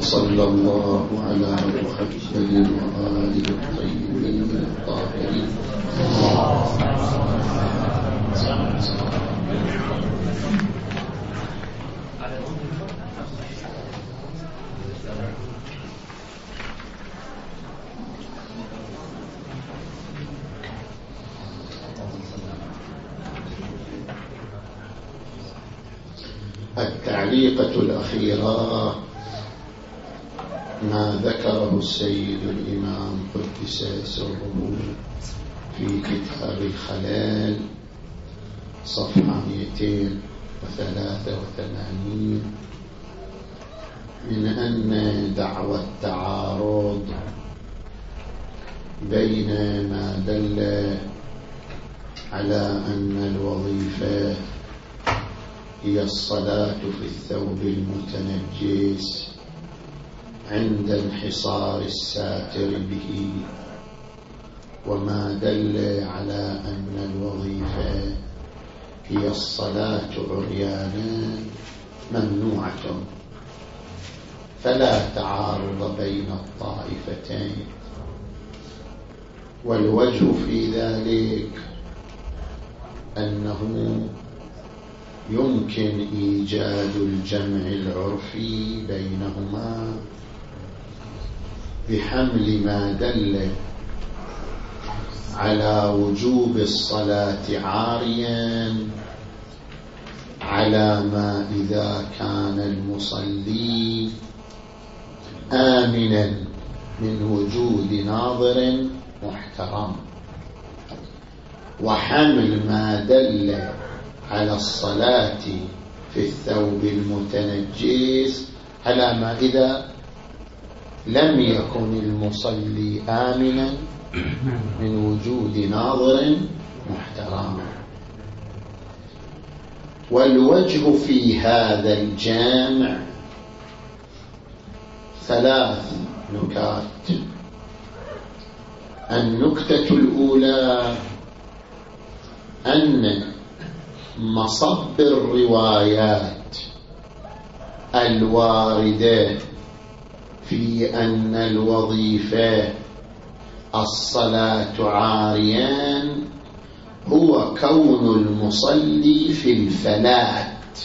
وصلى الله على محمد وآله الطيبين الطاهرين. التعليقة الأخيرة. ما ذكره السيد الإمام قدس سره في كتاب الخلال صفحة 283 من أن دعوى التعارض بين ما دل على أن الوظيفة هي الصلاة في الثوب المتنجس. عند انحصار الساتر به. وما دل على أن الوظيفة هي الصلاة عريانا ممنوعة. فلا تعارض بين الطائفتين. والوجه في ذلك أنه يمكن إيجاد الجمع العرفي بينهما بحمل ما دل على وجوب الصلاة عاريا على ما إذا كان المصلي آمنا من وجود ناظر محترم. وحمل ما دل على الصلاة في الثوب المتنجس على ما إذا لم يكن المصلي آمنا من وجود ناظر محترم. والوجه في هذا الجامع ثلاث نكات. النكتة الأولى أن مصب الروايات الواردة في أن الوظيفة الصلاة عاريان هو كون المصلي في الفلات.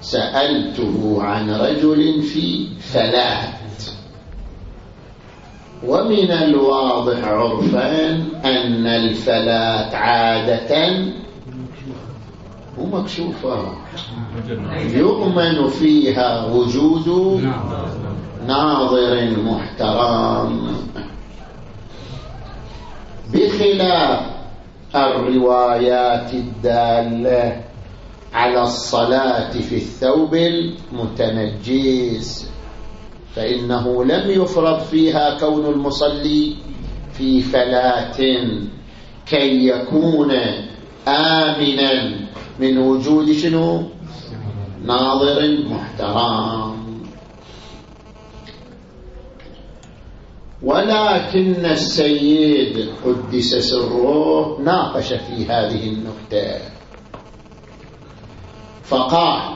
سألته عن رجل في فلات. ومن الواضح عرفا أن الفلات عادة ومكشوفة. يؤمن فيها وجود ناظر محترم. بخلاف الروايات الدالة على الصلاة في الثوب المتنجس فإنه لم يفرض فيها كون المصلي في فلاة كي يكون آمنا من وجود شنو؟ ناظر محترم. ولكن السيد قدس سره ناقش في هذه النكتة فقال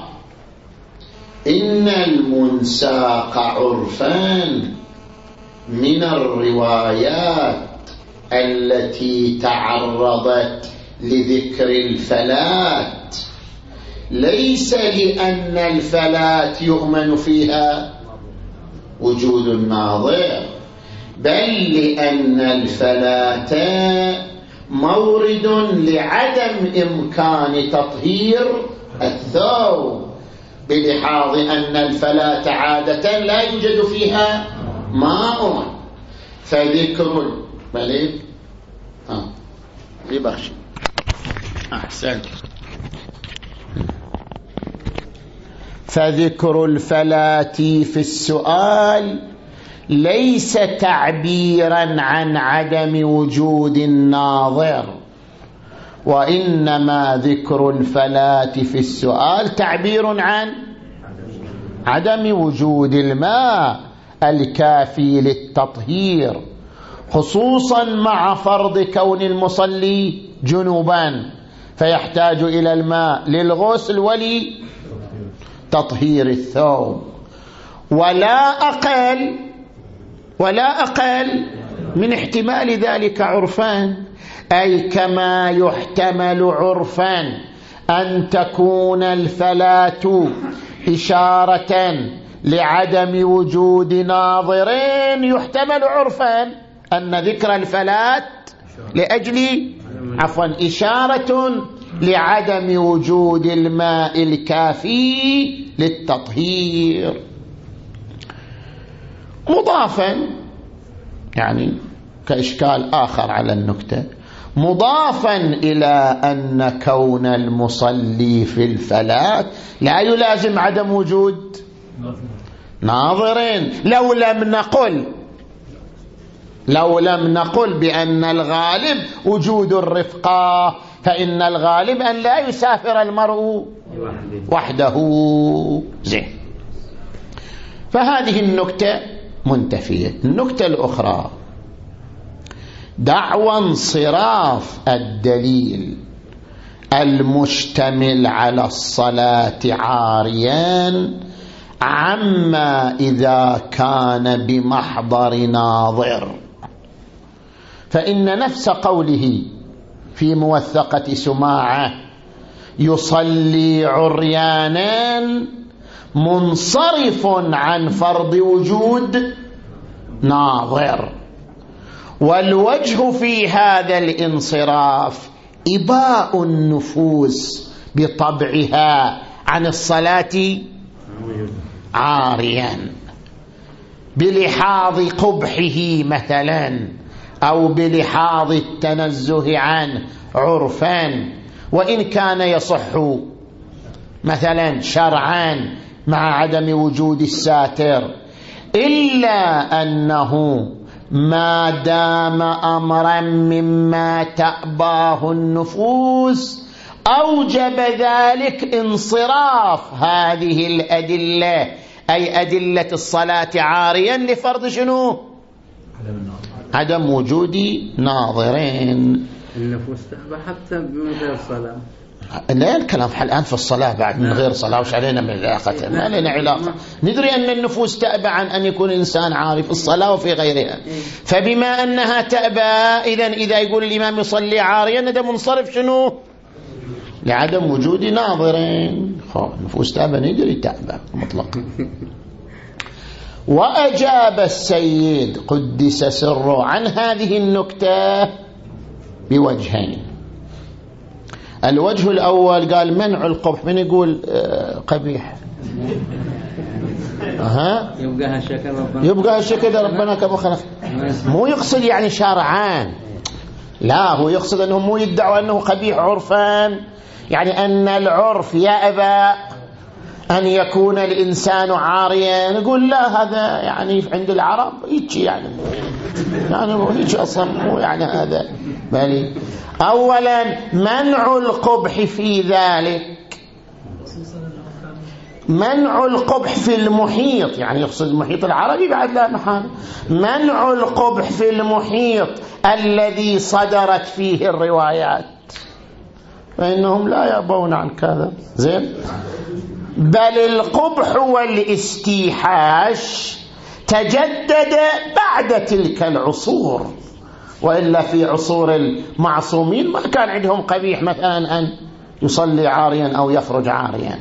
إن المنساق عرفا من الروايات التي تعرضت لذكر الفلات. ليس لأن الفلات يؤمن فيها. وجود الناظر بل لأن الفلات مورد لعدم إمكان تطهير الثوب. بلحاظ أن الفلاة عادة لا يوجد فيها ماء. فذكر بلي ها يبخشي أحسن فذكر الفلاة في السؤال. ليس تعبيرا عن عدم وجود الناظر وإنما ذكر الفلاة في السؤال تعبير عن عدم وجود الماء الكافي للتطهير خصوصا مع فرض كون المصلي جنوبا فيحتاج إلى الماء للغسل ولتطهير الثوب ولا أقل ولا أقل من احتمال ذلك عرفان أي كما يحتمل عرفا أن تكون الفلاة إشارة لعدم وجود ناظرين يحتمل عرفا أن ذكر الفلاة لأجل عفوا إشارة لعدم وجود الماء الكافي للتطهير. مضافا يعني كإشكال آخر على النكتة مضافا إلى أن كون المصلي في الفلاة لا يلازم عدم وجود ناظرين. لو لم نقل لو لم نقل بأن الغالب وجود الرفقة فإن الغالب أن لا يسافر المرء وحده. زين. فهذه النكتة منتفية. النكتة الأخرى دعوى انصراف الدليل المشتمل على الصلاة عاريان عما إذا كان بمحضر ناظر. فإن نفس قوله في موثقة سماعة يصلي عريانا منصرف عن فرض وجود ناظر. والوجه في هذا الانصراف إباء النفوس بطبعها عن الصلاة عاريا بلحاظ قبحه مثلا أو بلحاظ التنزه عنه عرفا وإن كان يصح مثلا شرعا مع عدم وجود الساتر إلا أنه ما دام أمرا مما تأباه النفوس أوجب ذلك انصراف هذه الأدلة أي أدلة الصلاة عاريا لفرض شنو؟ عدم وجود ناظرين. النفوس حتى من غير صلاة. لا الكلام الآن في الصلاة بعد من غير صلاة وش علينا من علاقة ما لنا علاقة. ندري أن النفوس تأبى عن أن يكون إنسان عارف في الصلاة وفي غيرها. فبما أنها تأبى إذا إذا يقول الإمام يصلي عاريا هذا منصرف شنو؟ لعدم وجود ناظرين. نفوس تأبى ندري تأبى مطلقا. وأجاب السيد قدس سره عن هذه النكتة بوجهين. الوجه الأول قال منع القبح. من يقول آه، قبيح. ها يبقى هالشكل ربنا. يبقى هالشكل ربنا كما خلق مو يقصد يعني شرعان لا هو يقصد أنه مو يدعوا أنه قبيح عرفان. يعني أن العرف يأبى أن يكون الإنسان عاريا. نقول لا هذا يعني عند العرب هيك يعني. يعني هيك أصلا مو يعني هذا. بل أولا منع القبح في ذلك. منع القبح في المحيط. يعني يقصد المحيط العربي بعد لا محال. منع القبح في المحيط الذي صدرت فيه الروايات. فإنهم لا يبون عن كذا. زين؟ بل القبح والاستيحاش تجدد بعد تلك العصور. وإلا في عصور المعصومين ما كان عندهم قبيح مثلا أن يصلي عاريا أو يخرج عاريا.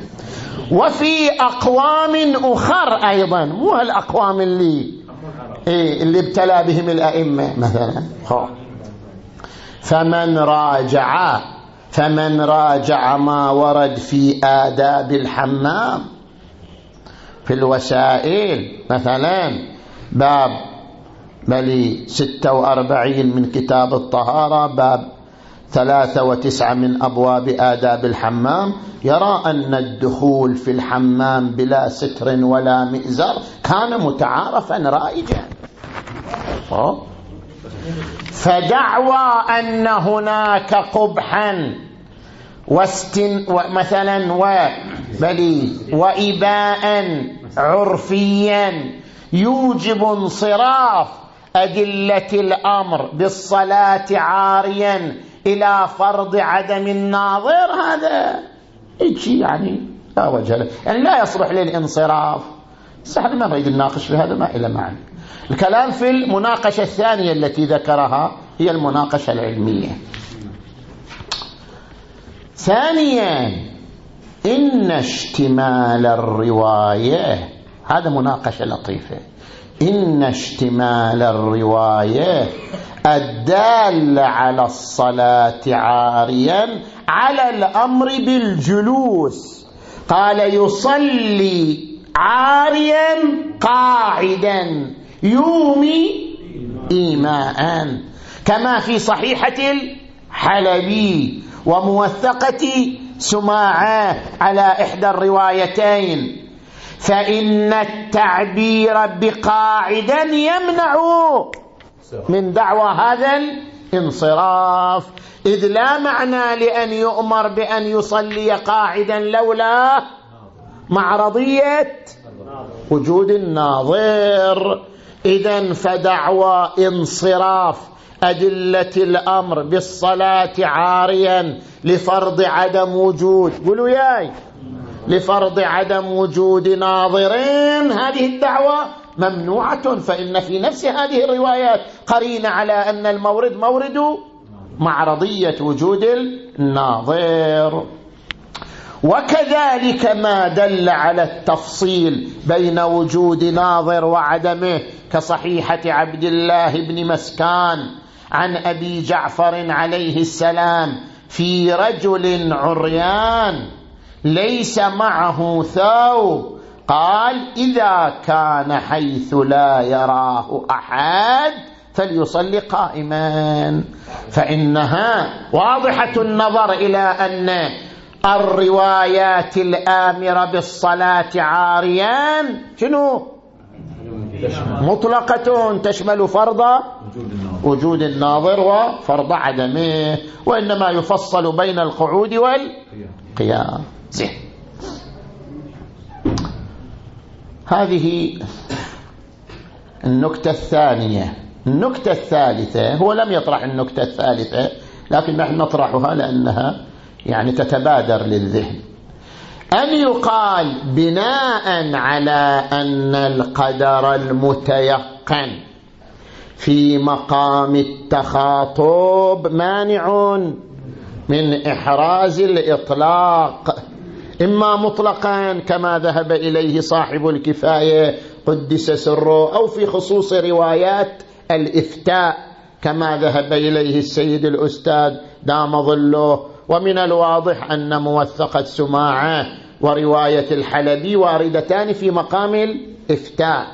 وفي أقوام أخر أيضا مو هالأقوام اللي إيه اللي ابتلى بهم الأئمة مثلا. فمن راجع فمن راجع ما ورد في آداب الحمام في الوسائل مثلا باب بل ستة وأربعين من كتاب الطهارة باب ثلاثة وتسعة من أبواب آداب الحمام. يرى أن الدخول في الحمام بلا ستر ولا مئزر كان متعارفا رائجا. فدعوى أن هناك قبحا واستن مثلا وبلي وإباء عرفيا يوجب انصراف أدلة الأمر بالصلاة عاريا إلى فرض عدم الناظر. هذا يعني لا وجه له. يعني لا يصلح للانصراف. بس إحنا ما نريد نناقش في هذا ما إلى معنى. الكلام في المناقشة الثانية التي ذكرها هي المناقشة العلمية. ثانيا إن اشتمال الرواية هذا مناقشة لطيفة. إن اشتمال الرواية الدال على الصلاة عاريا على الأمر بالجلوس. قال يصلي عاريا قاعدا. يومي إيماء. كما في صحيحة الحلبي وموثقة سماعة على إحدى الروايتين. فإن التعبير بقاعدا يمنع من دعوى هذا الانصراف. إذ لا معنى لأن يؤمر بأن يصلي قاعدا لولا معرضية وجود الناظر. إذا فدعوى انصراف أدلة الأمر بالصلاة عاريا لفرض عدم وجود. قولوا ياي. لفرض عدم وجود ناظرين. هذه الدعوة ممنوعة فإن في نفس هذه الروايات قرينة على أن المورد مورد معرضية وجود الناظر. وكذلك ما دل على التفصيل بين وجود ناظر وعدمه كصحيحة عبد الله بن مسكان عن أبي جعفر عليه السلام في رجل عريان ليس معه ثوب. قال إذا كان حيث لا يراه أحد فليصلي قائما. فإنها واضحة النظر إلى أن الروايات الآمرة بالصلاة عاريان. شنو؟ مطلقة تشمل فرض وجود الناظر وفرض عدمه وإنما يفصل بين القعود والقيام. زين. هذه النكتة الثانية. النكتة الثالثة هو لم يطرح النكتة الثالثة لكن نحن نطرحها لأنها يعني تتبادر للذهن. أن يقال بناء على أن القدر المتيقن في مقام التخاطب مانع من إحراز الإطلاق إما مطلقا كما ذهب إليه صاحب الكفاية قدس سره أو في خصوص روايات الإفتاء كما ذهب إليه السيد الأستاذ دام ظله ومن الواضح أن موثقة سماعة ورواية الحلبي واردتان في مقام الإفتاء.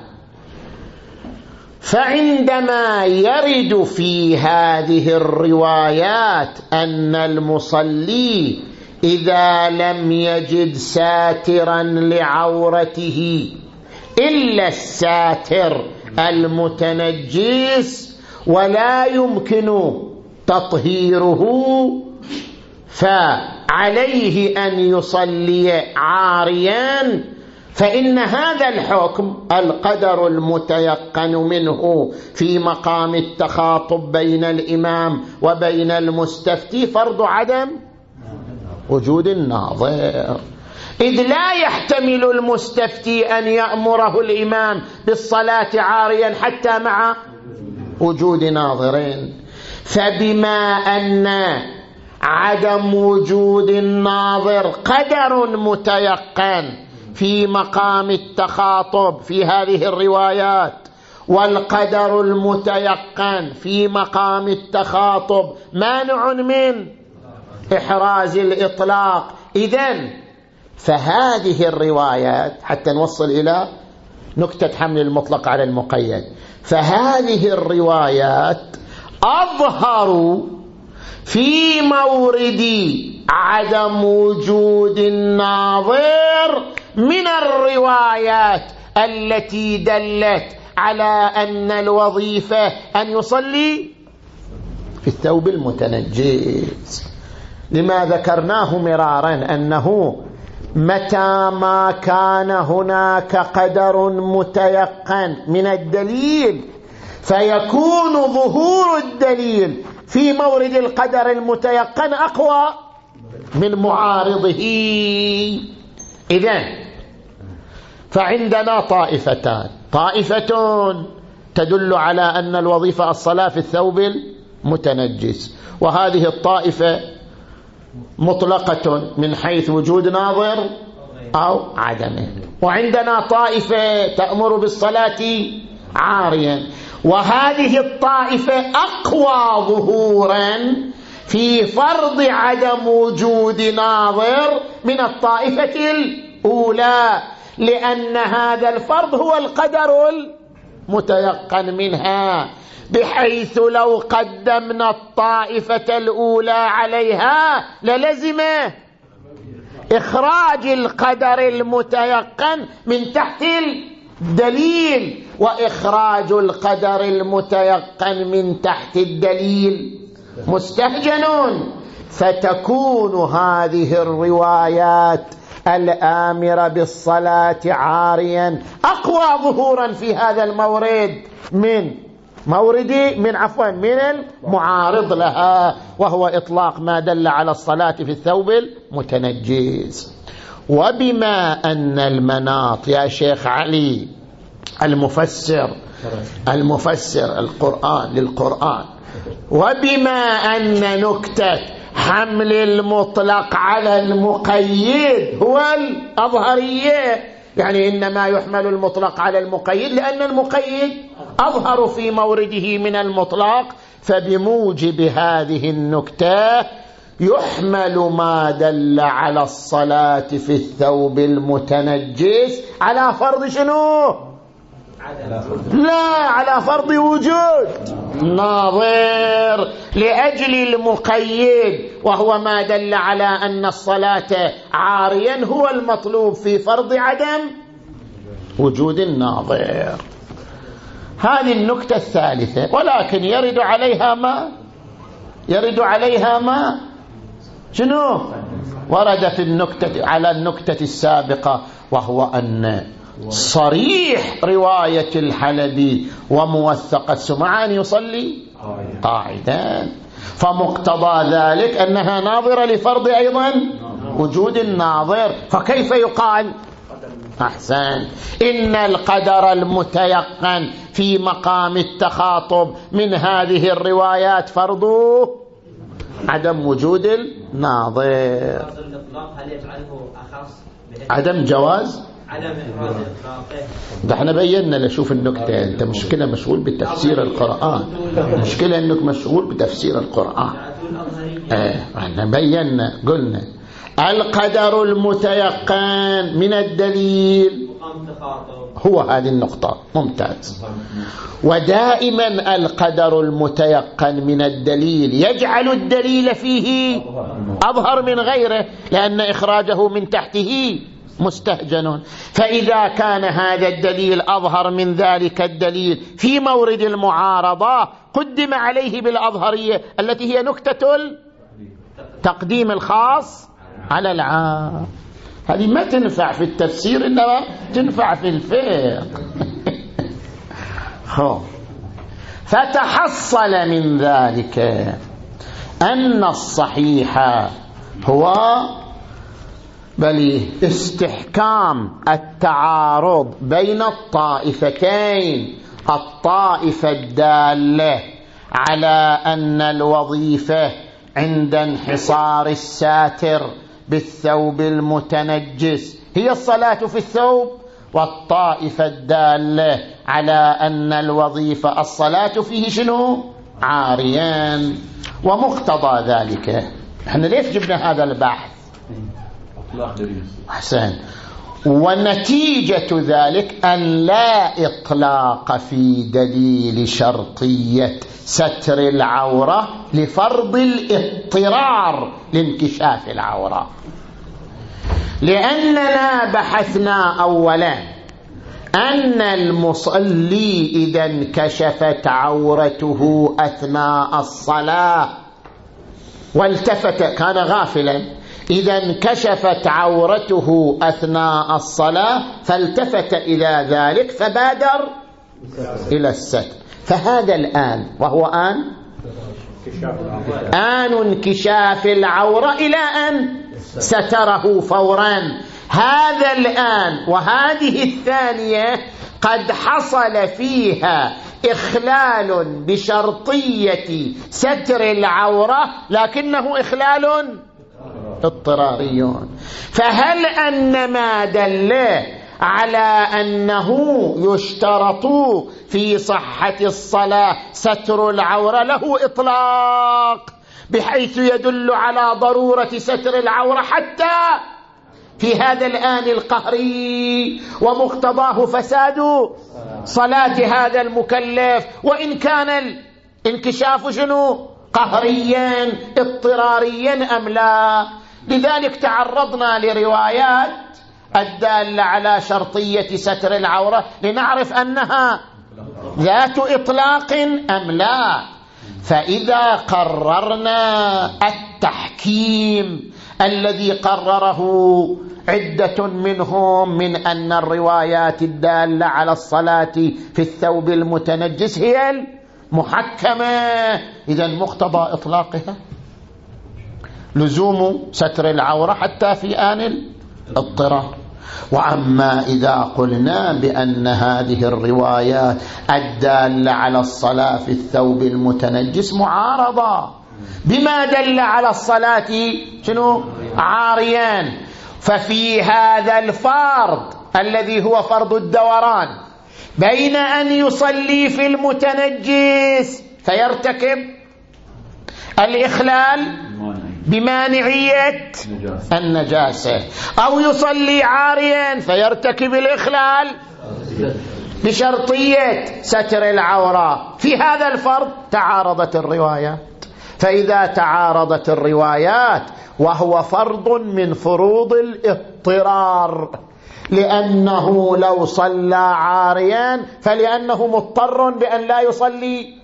فعندما يرد في هذه الروايات أن المصلي إذا لم يجد ساترا لعورته إلا الساتر المتنجس ولا يمكن تطهيره فعليه أن يصلي عاريا فإن هذا الحكم القدر المتيقن منه في مقام التخاطب بين الإمام وبين المستفتي فرض عدم وجود الناظر. إذ لا يحتمل المستفتي أن يأمره الإمام بالصلاة عاريا حتى مع وجود ناظرين. فبما أن عدم وجود الناظر قدر متيقن في مقام التخاطب في هذه الروايات والقدر المتيقن في مقام التخاطب. مانع من إحراز الإطلاق. إذن فهذه الروايات حتى نوصل إلى نكتة حمل المطلق على المقيد فهذه الروايات أظهروا في مورد عدم وجود الناظر من الروايات التي دلت على أن الوظيفة أن يصلي في الثوب المتنجس. لما ذكرناه مرارا أنه متى ما كان هناك قدر متيقن من الدليل فيكون ظهور الدليل في مورد القدر المتيقن أقوى من معارضه. إذن فعندنا طائفتان. طائفة تدل على أن الوظيفة الصلاة في الثوب المتنجس. وهذه الطائفة مطلقة من حيث وجود ناظر أو عدمه. وعندنا طائفة تأمر بالصلاة عاريا. وهذه الطائفة أقوى ظهورا في فرض عدم وجود ناظر من الطائفة الأولى لأن هذا الفرض هو القدر المتيقن منها بحيث لو قدمنا الطائفة الأولى عليها للزم إخراج القدر المتيقن من تحت الدليل وإخراج القدر المتيقن من تحت الدليل. مستهجن فتكون هذه الروايات الآمرة بالصلاة عاريا. أقوى ظهورا في هذا المورد. من موردي من عفوا من المعارض لها. وهو إطلاق ما دل على الصلاة في الثوب المتنجس. وبما أن المناط يا شيخ علي المفسر المفسر القرآن للقرآن. وبما أن نكتة حمل المطلق على المقيد هو الأظهرية. يعني إنما يحمل المطلق على المقيد لأن المقيد أظهر في مورده من المطلق. فبموجب هذه النكتة يحمل ما دل على الصلاة في الثوب المتنجس على فرض شنو؟ لا على فرض وجود. ناظر. لأجل المقيد وهو ما دل على أن الصلاة عاريا هو المطلوب في فرض عدم وجود الناظر هذه النكتة الثالثة ولكن يرد عليها ما؟ يرد عليها ما؟ شنو؟ ورد في النكتة على النكتة السابقة وهو أن صريح رواية الحلبي وموثقة. سمعان يصلي قاعدا. فمقتضى ذلك أنها ناظرة لفرض أيضا وجود الناظر. فكيف يقال؟ أحسن. إن القدر المتيقن في مقام التخاطب من هذه الروايات فرضه عدم وجود الناظر عدم جواز؟ ده إحنا بينا لشوف النكتة. انت مشكلة مشغول بتفسير القرآن. مشكلة انك مشغول بتفسير القرآن. آه إحنا بينا قلنا القدر المتيقن من الدليل. هو هذه النقطة. ممتاز. ودائما القدر المتيقن من الدليل. يجعل الدليل فيه أظهر من غيره لأن إخراجه من تحته مستهجن. فإذا كان هذا الدليل أظهر من ذلك الدليل في مورد المعارضة قدم عليه بالأظهرية التي هي نكتة تقديم الخاص على العام. هذه ما تنفع في التفسير إنما تنفع في الفقه. فتحصل من ذلك أن الصحيح هو بل استحكام التعارض بين الطائفتين. الطائفة الدالة على أن الوظيفة عند انحصار الساتر بالثوب المتنجس. هي الصلاة في الثوب والطائفة الدالة على أن الوظيفة الصلاة فيه شنو؟ عاريان. ومقتضى ذلك. إحنا ليش جبنا هذا البحث؟ أحسن. ونتيجة ذلك أن لا إطلاق في دليل شرطية ستر العورة لفرض الاضطرار لانكشاف العورة. لأننا بحثنا أولا أن المصلي إذا انكشفت عورته أثناء الصلاة والتفت كان غافلا إذا انكشفت عورته أثناء الصلاة فالتفت إلى ذلك فبادر إلى الستر. فهذا الآن وهو آن؟ آن انكشاف العورة إلى أن ستره فورا. هذا الآن وهذه الثانية قد حصل فيها إخلال بشرطية ستر العورة لكنه إخلال اضطراري فهل أن ما دل على أنه يشترط في صحة الصلاة ستر العورة؟ له إطلاق بحيث يدل على ضرورة ستر العورة حتى في هذا الآن القهري ومقتضاه فساد صلاة هذا المكلف. وإن كان الانكشاف شنو؟ قهريا اضطراريا أم لا؟ لذلك تعرضنا لروايات الدالة على شرطية ستر العورة لنعرف أنها ذات إطلاق أم لا. فإذا قررنا التحكيم الذي قرره عدة منهم من أن الروايات الدالة على الصلاة في الثوب المتنجس هي المحكمة إذا مقتضى إطلاقها. لزوم ستر العورة حتى في آن الاضطرار وأما إذا قلنا بأن هذه الروايات الدالة على الصلاة في الثوب المتنجس معارضة. بما دل على الصلاة شنو؟ عاريان. ففي هذا الفرض الذي هو فرض الدوران بين أن يصلي في المتنجس فيرتكب الإخلال بمانعية النجاسة. أو يصلي عاريا فيرتكب الإخلال بشرطية ستر العورة. في هذا الفرض تعارضت الروايات. فإذا تعارضت الروايات وهو فرض من فروض الاضطرار. لأنه لو صلى عاريا فلأنه مضطر بأن لا يصلي.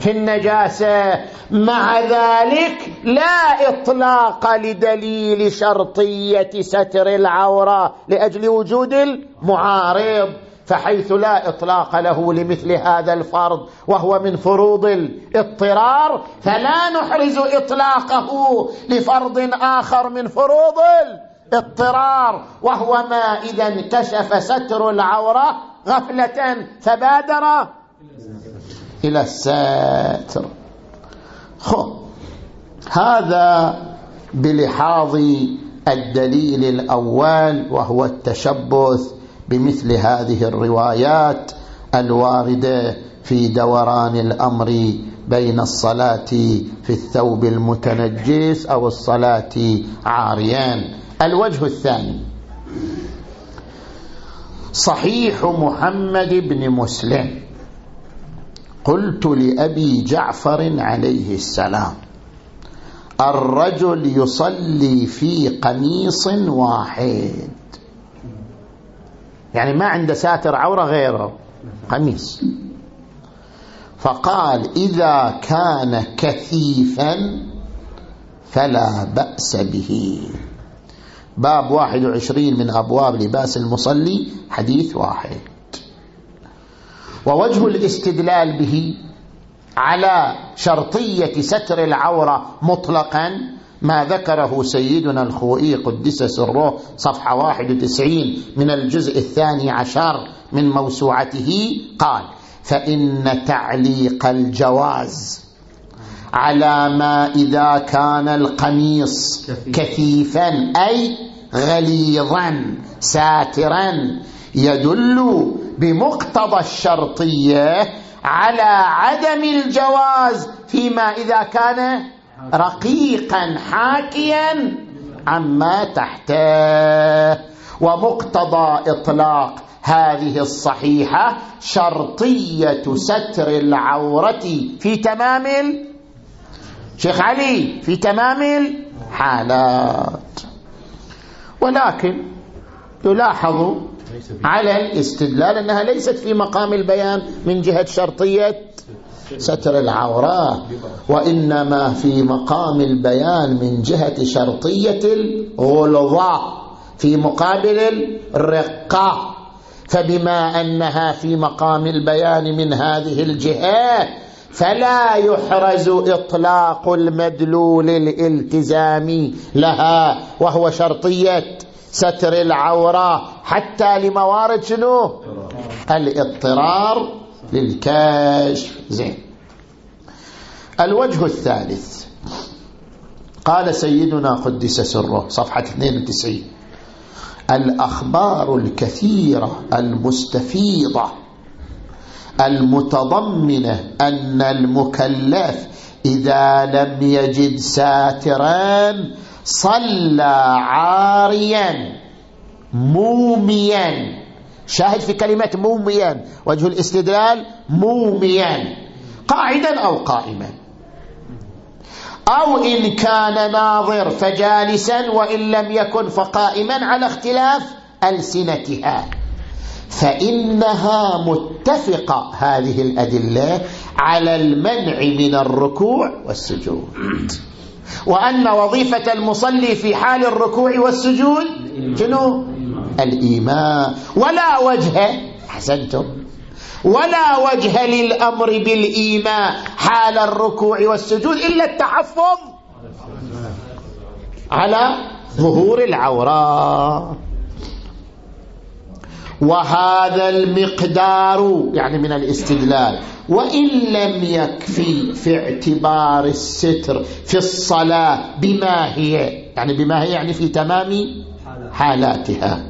في النجاسة. مع ذلك لا إطلاق لدليل شرطية ستر العورة لأجل وجود المعارض فحيث لا إطلاق له لمثل هذا الفرض وهو من فروض الاضطرار. فلا نحرز إطلاقه لفرض آخر من فروض الاضطرار وهو ما إذا انكشف ستر العورة غفلة فبادر إلى الساتر. خو هذا بلحاظ الدليل الأول وهو التشبث بمثل هذه الروايات الواردة في دوران الأمر بين الصلاة في الثوب المتنجس أو الصلاة عاريان. الوجه الثاني صحيح محمد بن مسلم. قلت لأبي جعفر عليه السلام الرجل يصلي في قميص واحد. يعني ما عنده ساتر عورة غيره قميص. فقال إذا كان كثيفا فلا بأس به. باب واحد وعشرين من أبواب لباس المصلي حديث واحد. ووجه الاستدلال به على شرطية ستر العورة مطلقا ما ذكره سيدنا الخوئي قدس سره صفحة 91 من الجزء الثاني عشر من موسوعته قال فإن تعليق الجواز على ما إذا كان القميص كثيفا أي غليظا ساترا يدل بمقتضى الشرطية على عدم الجواز فيما إذا كان رقيقا حاكيا عما تحته ومقتضى إطلاق هذه الصحيحة شرطية ستر العورة في تمام شيخ علي في تمام الحالات. ولكن يلاحظ على الاستدلال أنها ليست في مقام البيان من جهة شرطية ستر العورة وإنما في مقام البيان من جهة شرطية الغلظة في مقابل الرقة. فبما أنها في مقام البيان من هذه الجهة فلا يحرز إطلاق المدلول الالتزامي لها وهو شرطية. ستر العورة حتى لموارد شنو؟ الاضطرار للكشف. زين. الوجه الثالث. قال سيدنا قدس سره صفحة 92 الأخبار الكثيرة المستفيضة المتضمنة أن المكلف إذا لم يجد ساترا صلى عاريا موميا. شاهد في كلمة موميا. وجه الاستدلال موميا. قاعدا أو قائما. أو إن كان ناظر فجالسا وإن لم يكن فقائما على اختلاف ألسنتها. فإنها متفقة هذه الأدلة على المنع من الركوع والسجود. وأن وظيفة المصلي في حال الركوع والسجود شنو؟ الإيمان ولا وجه حسنتم ولا وجه للأمر بالإيماء حال الركوع والسجود إلا التحفظ على ظهور العورات وهذا المقدار يعني من الاستدلال وإن لم يكفي في اعتبار الستر في الصلاة بما هي؟ يعني بما هي يعني في تمام حالاتها.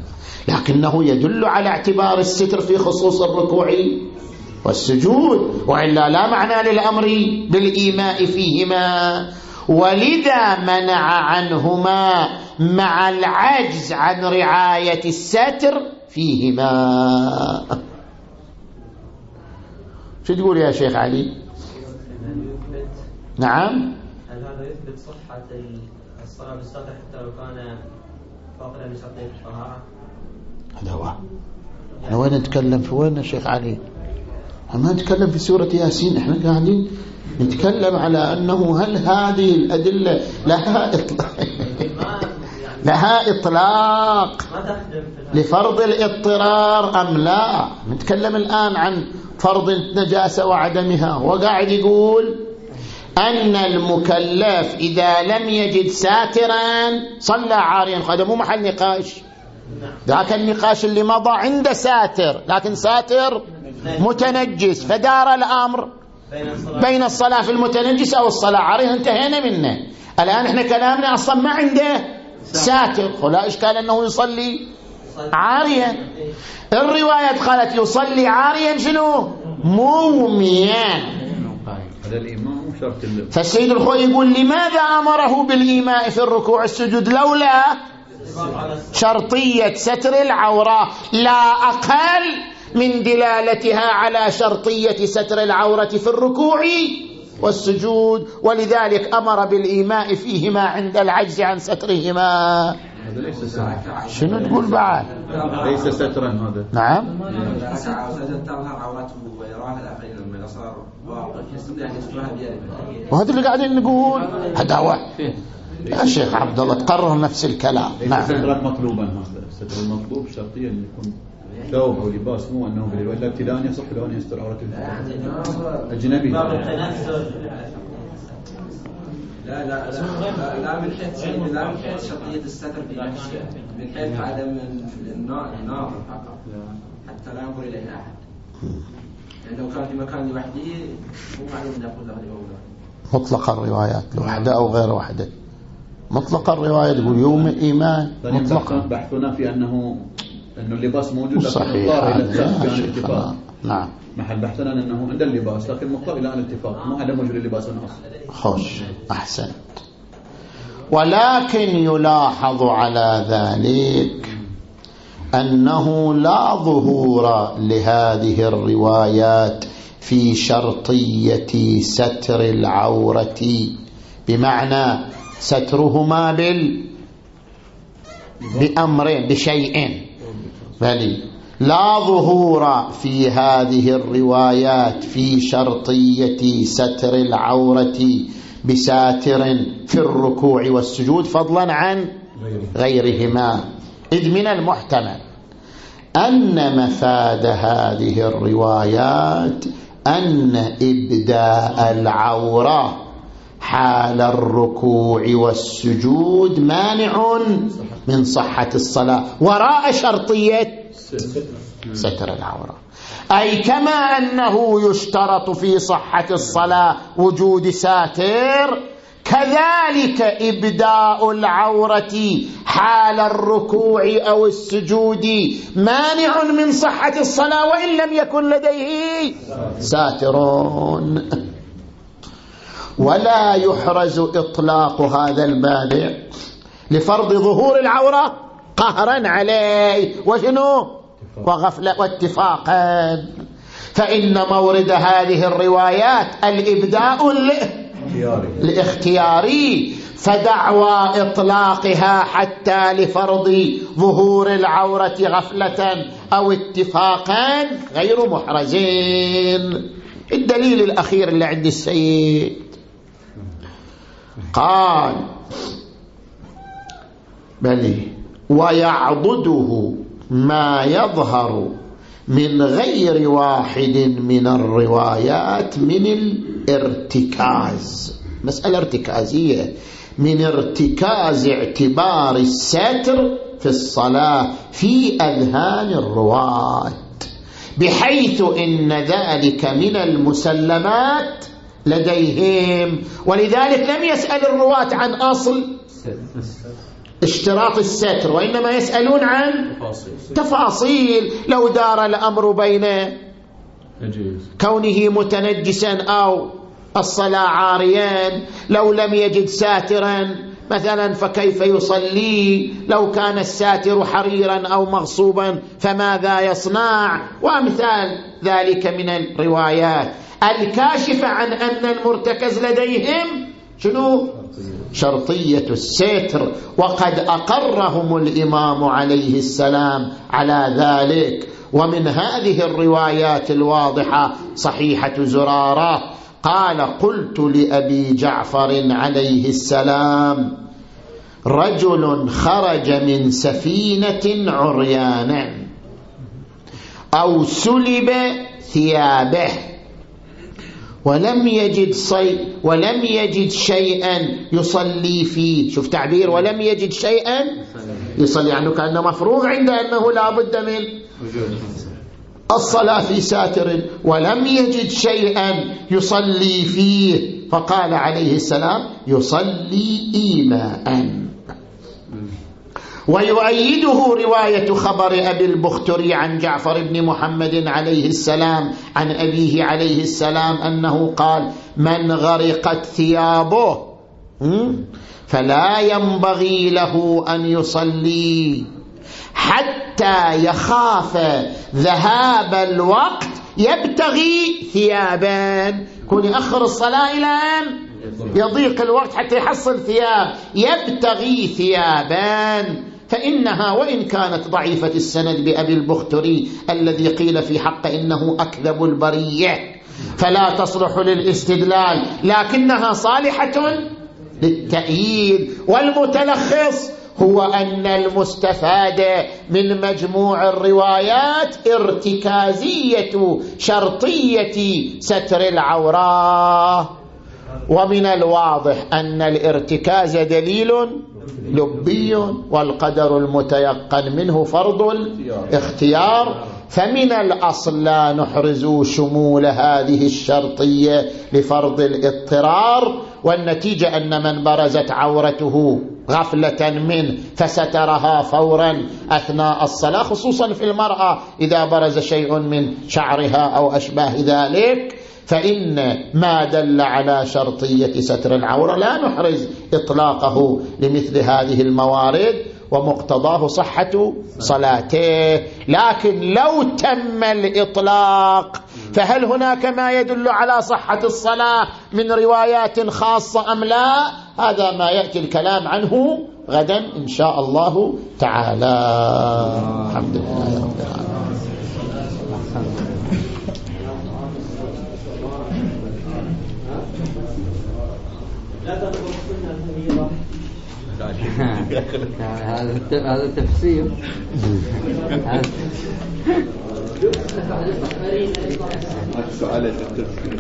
لكنه يدل على اعتبار الستر في خصوص الركوع والسجود. وإلا لا معنى للأمر بالإيماء فيهما. ولذا منع عنهما مع العجز عن رعاية الستر فيهما. شو تقول يا شيخ علي؟ نعم. هل هذا يثبت صحة الصلاة بالستر حتى لو كان فاقدا لشرطين الطهارة؟ هذا هو. إحنا وين نتكلم في وين يا شيخ علي؟ ما نتكلم في سورة ياسين. إحنا قاعدين نتكلم على أنه هل هذه الأدلة لها إطلاق؟ لها إطلاق. لفرض الاضطرار أم لا؟ نتكلم الآن عن فرض النجاسة وعدمها. وقاعد يقول أن المكلف إذا لم يجد ساترا صلى عاريا. هذا مو محل نقاش. ذاك النقاش اللي مضى عند ساتر. لكن ساتر متنجس. فدار الأمر بين الصلاة في المتنجس أو الصلاة عارية. انتهينا منه. الآن إحنا كلامنا أصلا ما عنده ساتر. ولا إشكال أنه يصلي عاريا الرواية قالت يصلي عاريا شنو؟ موميا. فالسيد الخوي يقول لماذا أمره بالإيماء في الركوع السجود لولا شرطية ستر العورة؟ لا أقل من دلالتها على شرطية ستر العورة في الركوع والسجود ولذلك أمر بالإيماء فيهما عند العجز عن سترهما. هذا ليس سترا شنو تقول بعد؟ ليس سترا هذا. نعم. وهذا اللي قاعدين نقول. هذا هو يا شيخ عبد الله تقرر نفس الكلام. نعم. سترا مطلوبا هذا. الستر المطلوب شرطيا يكون ثوب أو لباس مو بالليل وإلا ابتداء يصح له أن يستر عورته التنزل لا لا لا لا من حيث لا من حيث شرطية الستر في نفسه من حيث عدم النا- الناظر فقط. حتى لا ينظر إليه أحد. لأنه كان في مكان لوحده مو معلوم أن يقول له لمولاه مطلق الروايات لوحدة أو غير وحدة. مطلق الرواية تقول يوم إيمان ثانيا مطلقا. بحثنا في أنه أنه اللباس موجود لكن صحيح. نعم. محل بحثنا أنه عند اللباس لكن مضطر إلى الاتفاق مو عدم وجود اللباس أصلا خوش أحسنت. ولكن يلاحظ على ذلك أنه لا ظهور لهذه الروايات في شرطية ستر العورة. بمعنى سترهما بال بأمر بشيء بل لا ظهور في هذه الروايات في شرطية ستر العورة بساتر في الركوع والسجود فضلا عن غيرهما. إذ من المحتمل أن مفاد هذه الروايات أن إبداء العورة حال الركوع والسجود مانع من صحة الصلاة. وراء شرطية ستر العورة. أي كما أنه يشترط في صحة الصلاة وجود ساتر كذلك إبداء العورة حال الركوع أو السجود مانع من صحة الصلاة وإن لم يكن لديه ساترون ولا يحرز إطلاق هذا المانع لفرض ظهور العورة. قهرا عليه. وشنو؟ وغفلة واتفاقا. فإن مورد هذه الروايات الإبداء الاختياري. فدعوى إطلاقها حتى لفرض ظهور العورة غفلة أو اتفاقا غير محرزين الدليل الأخير اللي عند السيد. قال بلي ويعضده ما يظهر من غير واحد من الروايات من الارتكاز. مسألة ارتكازية. من ارتكاز اعتبار الستر في الصلاة في أذهان الرواة. بحيث إن ذلك من المسلمات لديهم. ولذلك لم يسأل الرواة عن أصل. اشتراط الستر وإنما يسألون عن تفاصيل. لو دار الأمر بين كونه متنجسا أو الصلاة عاريا لو لم يجد ساترا مثلا فكيف يصلي؟ لو كان الساتر حريرا أو مغصوبا فماذا يصنع؟ وأمثال ذلك من الروايات. الكاشفة عن أن المرتكز لديهم شنو؟ شرطية الستر وقد أقرهم الإمام عليه السلام على ذلك. ومن هذه الروايات الواضحة صحيحة زرارة قال قلت لأبي جعفر عليه السلام رجل خرج من سفينة عريانا أو سلب ثيابه. ولم يجد صي ولم يجد شيئا يصلي فيه. شوف تعبير ولم يجد شيئا يصلي يعني كأنه مفروض عنده أنه لا بد من الصلاة في ساتر. ولم يجد شيئا يصلي فيه. فقال عليه السلام يصلي إيماءً. ويؤيده رواية خبر أبي البختري عن جعفر بن محمد عليه السلام عن أبيه عليه السلام أنه قال من غرقت ثيابه فلا ينبغي له أن يصلي حتى يخاف ذهاب الوقت يبتغي ثيابا. كون يأخر الصلاة إلى أن يضيق الوقت حتى يحصل ثياب يبتغي ثيابا. فإنها وإن كانت ضعيفة السند بأبي البختري الذي قيل في حق إنه أكذب البرية فلا تصلح للاستدلال لكنها صالحة للتأييد. والمتلخص هو أن المستفاد من مجموع الروايات ارتكازية شرطية ستر العورة. ومن الواضح أن الارتكاز دليل لبي والقدر المتيقن منه فرض الاختيار. فمن الأصل لا نحرز شمول هذه الشرطية لفرض الاضطرار والنتيجة أن من برزت عورته غفلة منه فسترها فورا أثناء الصلاة خصوصا في المرأة إذا برز شيء من شعرها أو أشباه ذلك. فإن ما دل على شرطية ستر العورة لا نحرز إطلاقه لمثل هذه الموارد ومقتضاه صحة صلاته. لكن لو تم الإطلاق فهل هناك ما يدل على صحة الصلاة من روايات خاصة أم لا؟ هذا ما يأتي الكلام عنه غدا إن شاء الله تعالى. الحمد لله رب العالمين. هذا تفسير. هذا سؤال التفسير.